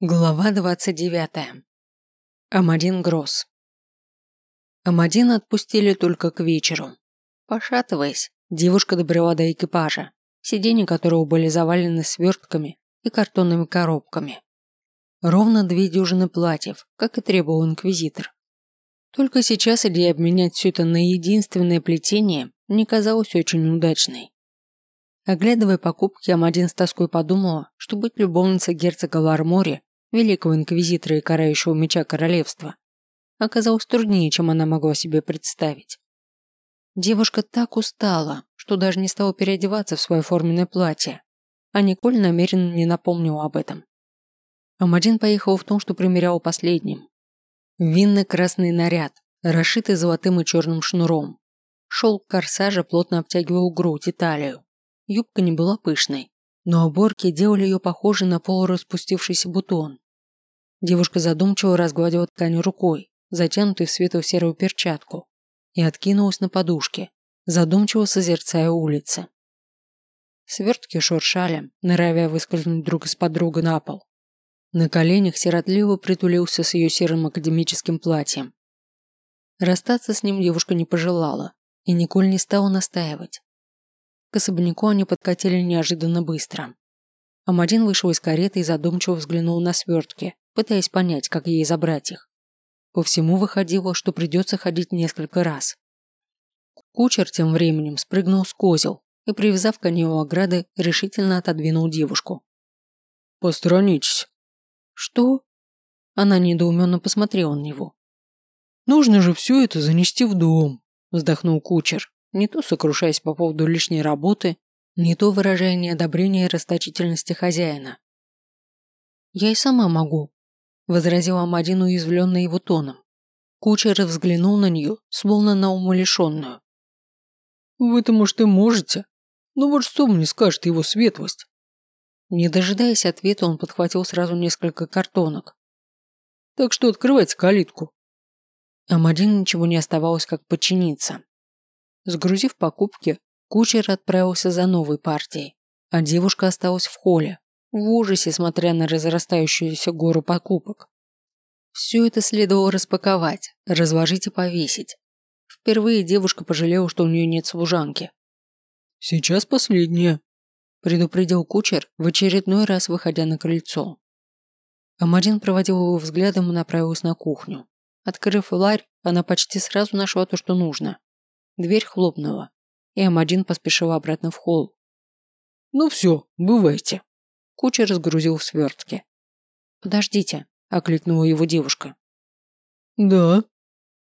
Глава 29. Амадин Гросс. Амадин отпустили только к вечеру. Пошатываясь, девушка добрела до экипажа, сиденья которого были завалены свертками и картонными коробками. Ровно две дюжины платьев, как и требовал инквизитор. Только сейчас идея обменять все это на единственное плетение не казалась очень удачной. Оглядывая покупки, Амадин с тоской подумала, что быть любовницей герцога Лармори, великого инквизитора и карающего меча королевства, оказалось труднее, чем она могла себе представить. Девушка так устала, что даже не стала переодеваться в свое форменное платье, а Николь намеренно не напомнила об этом. Амадин поехал в том, что примерял последним. Винно-красный наряд, расшитый золотым и черным шнуром. Шелк корсажа плотно обтягивал грудь и талию. Юбка не была пышной, но оборки делали ее похожей на полураспустившийся бутон. Девушка задумчиво разгладила ткань рукой, затянутой в светло-серую перчатку, и откинулась на подушке, задумчиво созерцая улицы. Свертки шуршали, норовя выскользнуть друг из подруга на пол. На коленях сиротливо притулился с ее серым академическим платьем. Расстаться с ним девушка не пожелала, и Николь не стала настаивать. К особняку они подкатили неожиданно быстро. Амадин вышел из кареты и задумчиво взглянул на свертки, пытаясь понять, как ей забрать их. По всему выходило, что придется ходить несколько раз. Кучер тем временем спрыгнул с козел и, привязав коней у ограды, решительно отодвинул девушку. «Посторонитесь». «Что?» Она недоуменно посмотрела на него. «Нужно же все это занести в дом», вздохнул кучер не то сокрушаясь по поводу лишней работы, не то выражая неодобрение расточительности хозяина. «Я и сама могу», – возразила Амадин, уязвленный его тоном. Кучер взглянул на нее, словно на умалишенную. «Вы-то, может, и можете, но вот что мне скажет его светлость?» Не дожидаясь ответа, он подхватил сразу несколько картонок. «Так что открывайте калитку». Амадин ничего не оставалось, как подчиниться. Сгрузив покупки, кучер отправился за новой партией, а девушка осталась в холле, в ужасе смотря на разрастающуюся гору покупок. Все это следовало распаковать, разложить и повесить. Впервые девушка пожалела, что у нее нет служанки. «Сейчас последнее», – предупредил кучер, в очередной раз выходя на крыльцо. Амадин проводил его взглядом и направилась на кухню. Открыв ларь, она почти сразу нашла то, что нужно. Дверь хлопнула, и М1 поспешил обратно в холл. «Ну все, бывайте». Кучер разгрузил в свертке. «Подождите», – окликнула его девушка. «Да».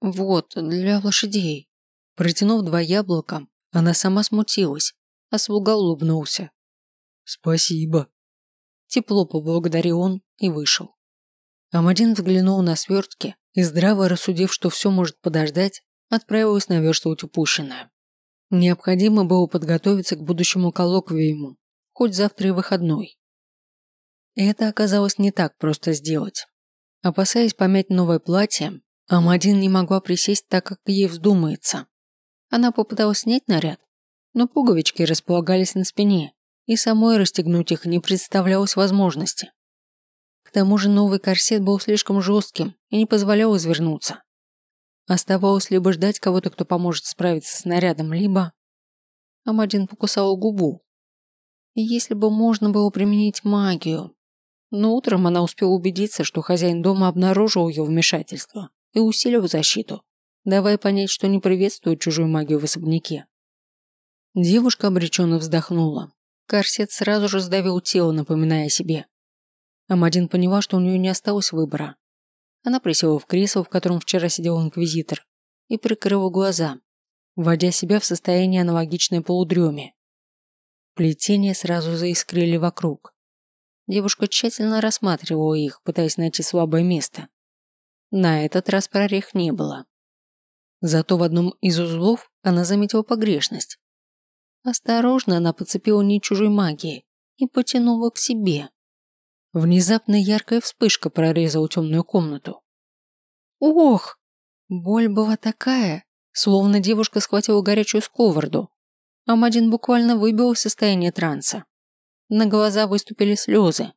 «Вот, для лошадей». Протянув два яблока, она сама смутилась, а слуга улыбнулся. «Спасибо». Тепло поблагодарил он и вышел. Амадин взглянул на свертки и, здраво рассудив, что все может подождать, отправилась наверстывать упущенное. Необходимо было подготовиться к будущему коллоквиуму, хоть завтра и выходной. И это оказалось не так просто сделать. Опасаясь помять новое платье, Амадин не могла присесть так, как ей вздумается. Она попыталась снять наряд, но пуговички располагались на спине, и самой расстегнуть их не представлялось возможности. К тому же новый корсет был слишком жестким и не позволял извернуться. Оставалось либо ждать кого-то, кто поможет справиться с нарядом, либо... Амадин покусала губу. если бы можно было применить магию. Но утром она успела убедиться, что хозяин дома обнаружил ее вмешательство и усилил защиту, давая понять, что не приветствует чужую магию в особняке. Девушка обреченно вздохнула. Корсет сразу же сдавил тело, напоминая о себе. Амадин поняла, что у нее не осталось выбора. Она присела в кресло, в котором вчера сидел инквизитор, и прикрыла глаза, вводя себя в состояние аналогичное полудреме. Плетения сразу заискрили вокруг. Девушка тщательно рассматривала их, пытаясь найти слабое место. На этот раз прорех не было. Зато в одном из узлов она заметила погрешность. Осторожно она подцепила нить чужой магии и потянула к себе. Внезапно яркая вспышка прорезала темную комнату. Ох! Боль была такая, словно девушка схватила горячую сковороду. Амадин буквально выбил из состояния транса. На глаза выступили слезы.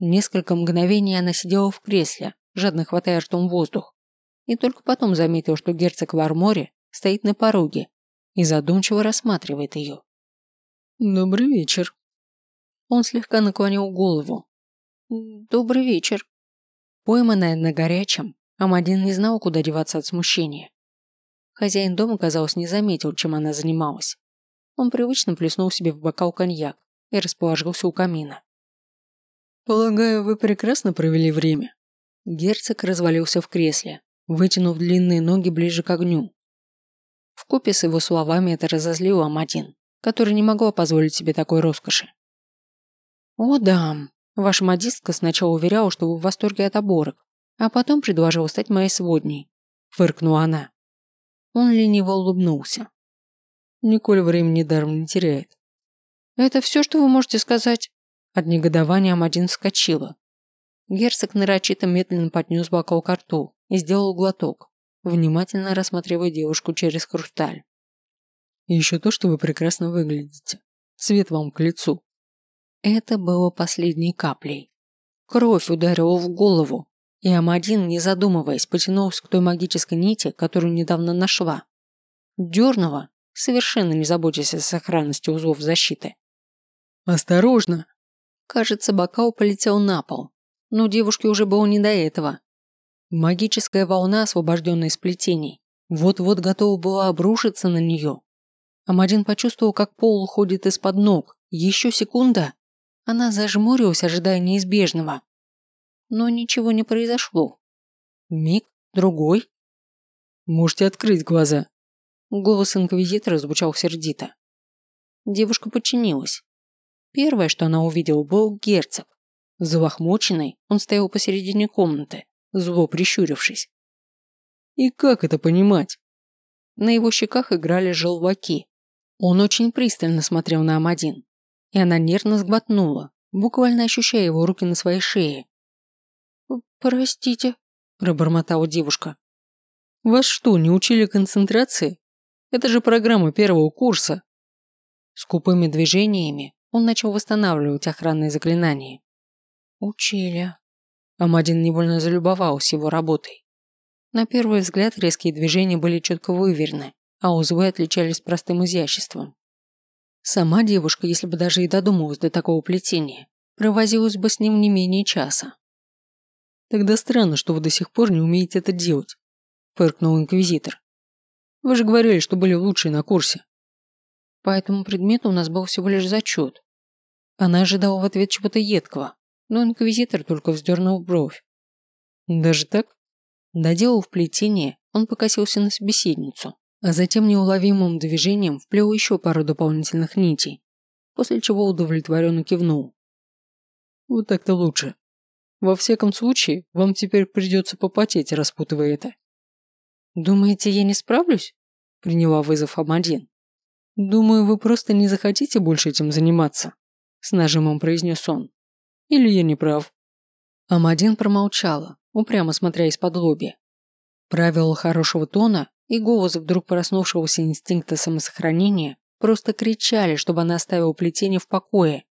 Несколько мгновений она сидела в кресле, жадно хватая ртом воздух, и только потом заметил, что герцог Варморе стоит на пороге и задумчиво рассматривает ее. «Добрый вечер». Он слегка наклонил голову. «Добрый вечер». Пойманная на горячем, Амадин не знал, куда деваться от смущения. Хозяин дома, казалось, не заметил, чем она занималась. Он привычно плеснул себе в бокал коньяк и расположился у камина. «Полагаю, вы прекрасно провели время?» Герцог развалился в кресле, вытянув длинные ноги ближе к огню. В купе с его словами это разозлило Амадин, который не могла позволить себе такой роскоши. «О, да, ваша модистка сначала уверяла, что вы в восторге от оборок, а потом предложила стать моей сводней», – фыркнула она. Он лениво улыбнулся. Николь времени даром не теряет. «Это все, что вы можете сказать?» От негодования Амадин вскочила. Герцог нарочито медленно поднес бокал к рту и сделал глоток, внимательно рассматривая девушку через хрусталь. И еще то, что вы прекрасно выглядите. Цвет вам к лицу. Это было последней каплей. Кровь ударила в голову, и Амадин, не задумываясь, потянулся к той магической нити, которую недавно нашла. Дернула, совершенно не заботясь о сохранности узлов защиты. «Осторожно!» Кажется, бокал полетел на пол, но девушке уже было не до этого. Магическая волна, освобожденная из плетений, вот-вот готова была обрушиться на нее. Амадин почувствовал, как пол уходит из-под ног. Еще секунда. Она зажмурилась, ожидая неизбежного. Но ничего не произошло. Миг, другой. «Можете открыть глаза». Голос инквизитора звучал сердито. Девушка подчинилась. Первое, что она увидела, был герцог. Залохмоченный, он стоял посередине комнаты, зло прищурившись. И как это понимать? На его щеках играли желваки. Он очень пристально смотрел на Амадин, и она нервно сглотнула, буквально ощущая его руки на своей шее. «Простите», – пробормотала девушка. «Вас что, не учили концентрации? Это же программа первого курса». Скупыми движениями он начал восстанавливать охранные заклинания. «Учили». Амадин невольно залюбовался его работой. На первый взгляд резкие движения были четко выверены, а узлы отличались простым изяществом. Сама девушка, если бы даже и додумалась до такого плетения, провозилась бы с ним не менее часа. «Тогда странно, что вы до сих пор не умеете это делать», – фыркнул инквизитор. «Вы же говорили, что были лучшие на курсе». По этому предмету у нас был всего лишь зачет. Она ожидала в ответ чего-то едкого, но инквизитор только вздернул бровь. «Даже так?» Доделав плетение, он покосился на собеседницу, а затем неуловимым движением вплел еще пару дополнительных нитей, после чего удовлетворенно кивнул. «Вот так-то лучше. Во всяком случае, вам теперь придется попотеть, распутывая это». «Думаете, я не справлюсь?» – приняла вызов Амадин. «Думаю, вы просто не захотите больше этим заниматься», – с нажимом произнес он. «Или я не прав?» Амадин промолчала, упрямо смотря из-под лоби. Правила хорошего тона и голос вдруг проснувшегося инстинкта самосохранения просто кричали, чтобы она оставила плетение в покое.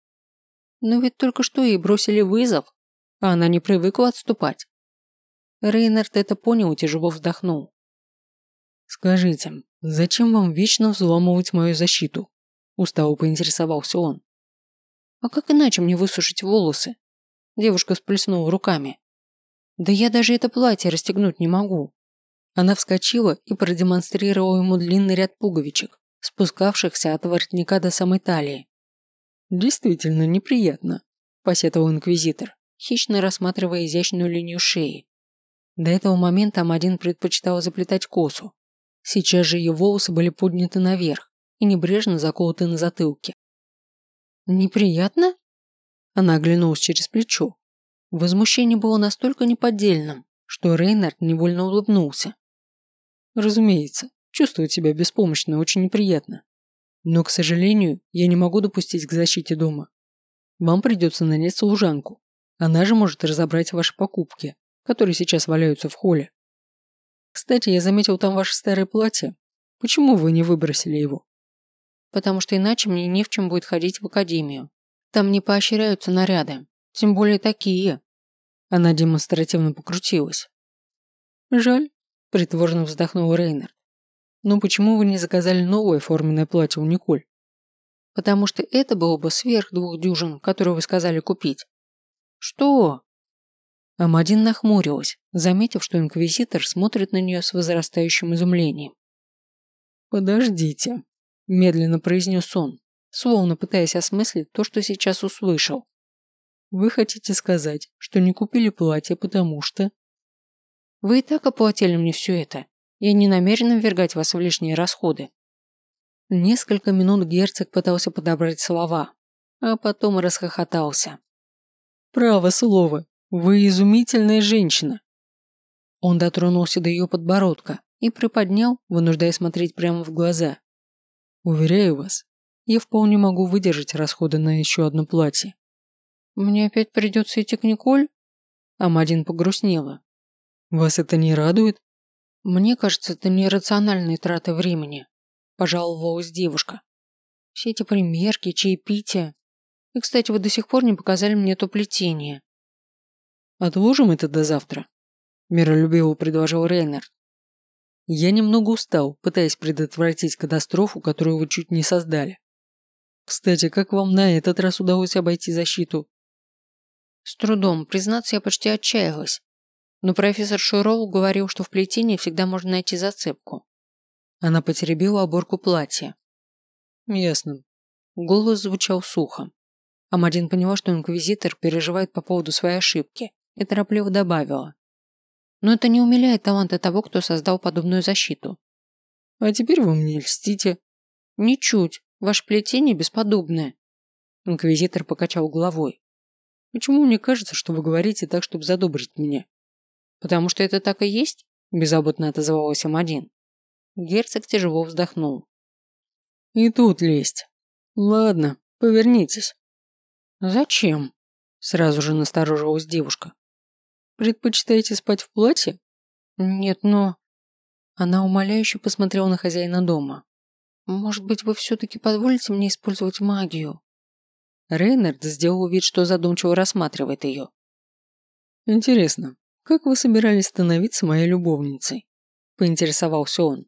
Но ведь только что ей бросили вызов, а она не привыкла отступать. Рейнард это понял и тяжело вздохнул. «Скажите, зачем вам вечно взломывать мою защиту?» Устало поинтересовался он. «А как иначе мне высушить волосы?» Девушка сплеснула руками. «Да я даже это платье расстегнуть не могу». Она вскочила и продемонстрировала ему длинный ряд пуговичек, спускавшихся от воротника до самой талии. «Действительно неприятно», – посетовал инквизитор, хищно рассматривая изящную линию шеи. До этого момента Амадин предпочитал заплетать косу. Сейчас же ее волосы были подняты наверх и небрежно заколоты на затылке. «Неприятно?» Она оглянулась через плечо. Возмущение было настолько неподдельным, что Рейнард невольно улыбнулся. Разумеется, чувствовать себя беспомощно очень неприятно. Но, к сожалению, я не могу допустить к защите дома. Вам придется нанять служанку. Она же может разобрать ваши покупки, которые сейчас валяются в холле. Кстати, я заметил там ваше старое платье. Почему вы не выбросили его? Потому что иначе мне не в чем будет ходить в академию. Там не поощряются наряды. Тем более такие. Она демонстративно покрутилась. Жаль, притворно вздохнул Рейнер. Но почему вы не заказали новое форменное платье у Николь? Потому что это было бы сверх двух дюжин, которые вы сказали купить. Что? Амадин нахмурилась, заметив, что инквизитор смотрит на нее с возрастающим изумлением. «Подождите», – медленно произнес он, словно пытаясь осмыслить то, что сейчас услышал. «Вы хотите сказать, что не купили платье, потому что...» «Вы и так оплатили мне все это. Я не намерена ввергать вас в лишние расходы». Несколько минут герцог пытался подобрать слова, а потом расхохотался. «Право слово, вы изумительная женщина. Он дотронулся до ее подбородка и приподнял, вынуждая смотреть прямо в глаза. Уверяю вас, я вполне могу выдержать расходы на еще одно платье. Мне опять придется идти к Николь? Амадин погрустнела. Вас это не радует? Мне кажется, это нерациональные траты времени, пожаловалась девушка. Все эти примерки, чаепития. И, кстати, вы до сих пор не показали мне то плетение. Отложим это до завтра, миролюбиво предложил Рейнер. Я немного устал, пытаясь предотвратить катастрофу, которую вы чуть не создали. Кстати, как вам на этот раз удалось обойти защиту? С трудом, признаться, я почти отчаялась. Но профессор Шуроу говорил, что в плетении всегда можно найти зацепку. Она потеребила оборку платья. Ясно. Голос звучал сухо. Амадин поняла, что инквизитор переживает по поводу своей ошибки и торопливо добавила. Но это не умиляет таланта того, кто создал подобную защиту. А теперь вы мне льстите. Ничуть. Ваше плетение бесподобное. Инквизитор покачал головой. Почему мне кажется, что вы говорите так, чтобы задобрить меня? Потому что это так и есть? Беззаботно отозвалась Амадин. Герцог тяжело вздохнул. И тут лезть. Ладно, повернитесь. Зачем? Сразу же насторожилась девушка. Предпочитаете спать в платье? Нет, но... Она умоляюще посмотрела на хозяина дома. Может быть, вы все-таки позволите мне использовать магию? Рейнард сделал вид, что задумчиво рассматривает ее. Интересно, как вы собирались становиться моей любовницей? Поинтересовался он.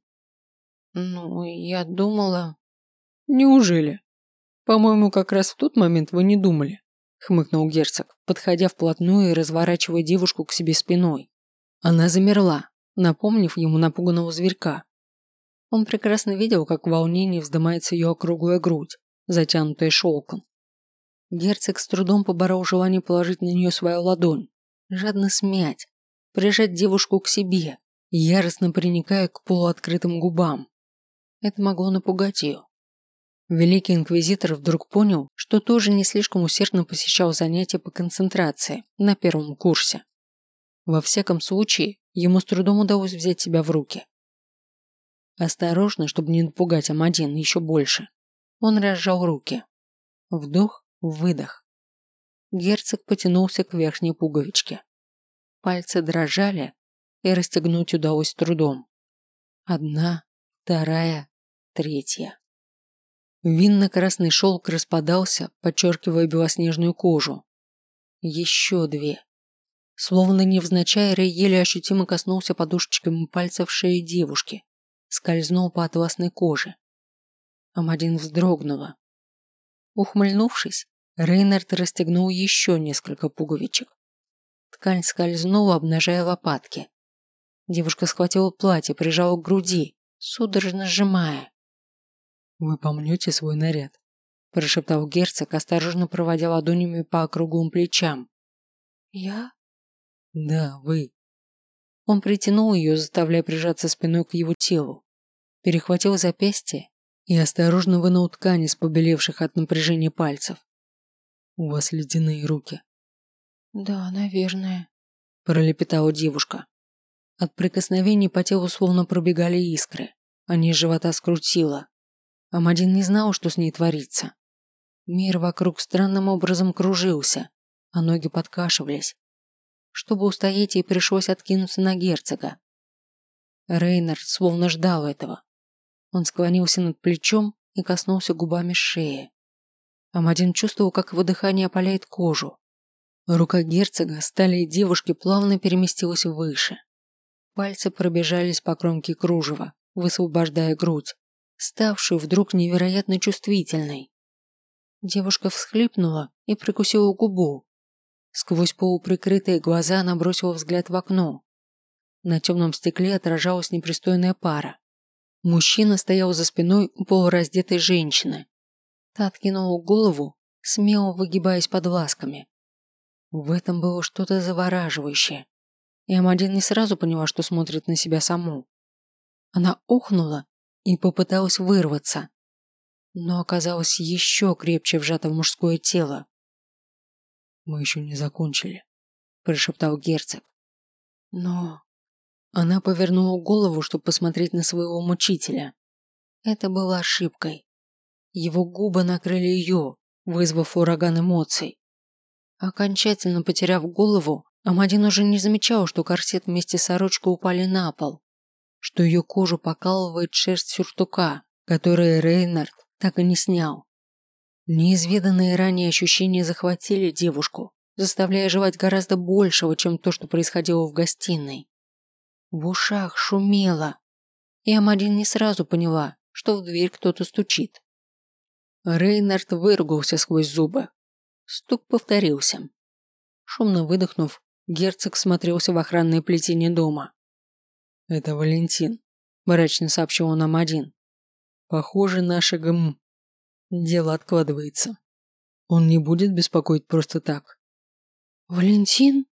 Ну, я думала... Неужели? По-моему, как раз в тот момент вы не думали хмыкнул герцог, подходя вплотную и разворачивая девушку к себе спиной. Она замерла, напомнив ему напуганного зверька. Он прекрасно видел, как в волнении вздымается ее округлая грудь, затянутая шелком. Герцог с трудом поборол желание положить на нее свою ладонь, жадно смять, прижать девушку к себе, яростно приникая к полуоткрытым губам. Это могло напугать ее. Великий инквизитор вдруг понял, что тоже не слишком усердно посещал занятия по концентрации на первом курсе. Во всяком случае, ему с трудом удалось взять себя в руки. Осторожно, чтобы не напугать Амадин еще больше, он разжал руки. Вдох, выдох. Герцог потянулся к верхней пуговичке. Пальцы дрожали, и расстегнуть удалось трудом. Одна, вторая, третья. Винно-красный шелк распадался, подчеркивая белоснежную кожу. Еще две. Словно невзначай, Рэй еле ощутимо коснулся подушечками пальцев шеи девушки, скользнул по атласной коже. Амадин вздрогнула. Ухмыльнувшись, Рейнард расстегнул еще несколько пуговичек. Ткань скользнула, обнажая лопатки. Девушка схватила платье, прижала к груди, судорожно сжимая. «Вы помнете свой наряд?» – прошептал герцог, осторожно проводя ладонями по округлым плечам. «Я?» «Да, вы». Он притянул ее, заставляя прижаться спиной к его телу, перехватил запястье и осторожно вынул ткань из побелевших от напряжения пальцев. «У вас ледяные руки». «Да, наверное», – пролепетала девушка. От прикосновений по телу словно пробегали искры, низ живота скрутило. Амадин не знал, что с ней творится. Мир вокруг странным образом кружился, а ноги подкашивались. Чтобы устоять, ей пришлось откинуться на герцога. Рейнард словно ждал этого. Он склонился над плечом и коснулся губами шеи. Амадин чувствовал, как его дыхание опаляет кожу. Рука герцога стали девушки плавно переместилась выше. Пальцы пробежались по кромке кружева, высвобождая грудь, ставшую вдруг невероятно чувствительной. Девушка всхлипнула и прикусила губу. Сквозь полуприкрытые глаза она бросила взгляд в окно. На темном стекле отражалась непристойная пара. Мужчина стоял за спиной у полураздетой женщины. Та откинула голову, смело выгибаясь под ласками. В этом было что-то завораживающее. И Амадин не сразу поняла, что смотрит на себя саму. Она охнула и попыталась вырваться, но оказалась еще крепче вжата в мужское тело. «Мы еще не закончили», – прошептал герцог. «Но...» Она повернула голову, чтобы посмотреть на своего мучителя. Это было ошибкой. Его губы накрыли ее, вызвав ураган эмоций. Окончательно потеряв голову, Амадин уже не замечал, что корсет вместе с сорочкой упали на пол, что ее кожу покалывает шерсть сюртука, который Рейнард так и не снял. Неизведанные ранее ощущения захватили девушку, заставляя желать гораздо большего, чем то, что происходило в гостиной. В ушах шумело, и Амадин не сразу поняла, что в дверь кто-то стучит. Рейнард выругался сквозь зубы. Стук повторился. Шумно выдохнув, герцог смотрелся в охранное плетение дома. «Это Валентин», – мрачно сообщил он Амадин. «Похоже, наше ГМ. Дело откладывается. Он не будет беспокоить просто так». «Валентин?»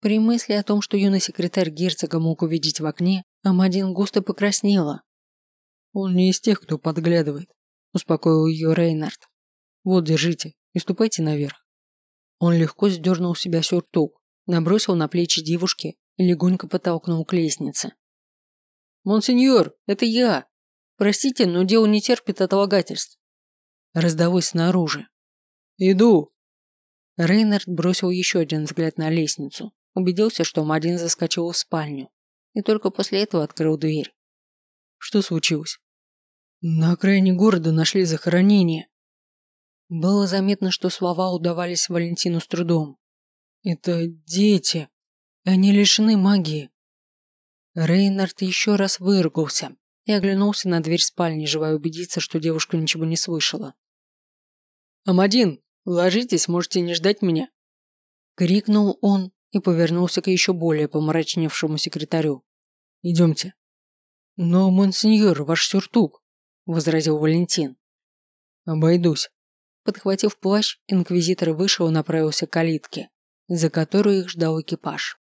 При мысли о том, что юный секретарь герцога мог увидеть в окне, Амадин густо покраснела. «Он не из тех, кто подглядывает», – успокоил ее Рейнард. «Вот, держите и ступайте наверх». Он легко сдернул себя сюртук, набросил на плечи девушки и легонько подтолкнул к лестнице. «Монсеньор, это я! Простите, но дело не терпит отлагательств!» Раздалось снаружи. «Иду!» Рейнард бросил еще один взгляд на лестницу, убедился, что Мадин заскочил в спальню, и только после этого открыл дверь. Что случилось? На окраине города нашли захоронение. Было заметно, что слова удавались Валентину с трудом. Это дети. Они лишены магии. Рейнард еще раз выругался и оглянулся на дверь спальни, желая убедиться, что девушка ничего не слышала. «Амадин, ложитесь, можете не ждать меня!» Крикнул он и повернулся к еще более помрачневшему секретарю. «Идемте». «Но, монсеньор, ваш сюртук», – возразил Валентин. «Обойдусь». Подхватив плащ, инквизитор вышел и направился к калитке, за которой их ждал экипаж.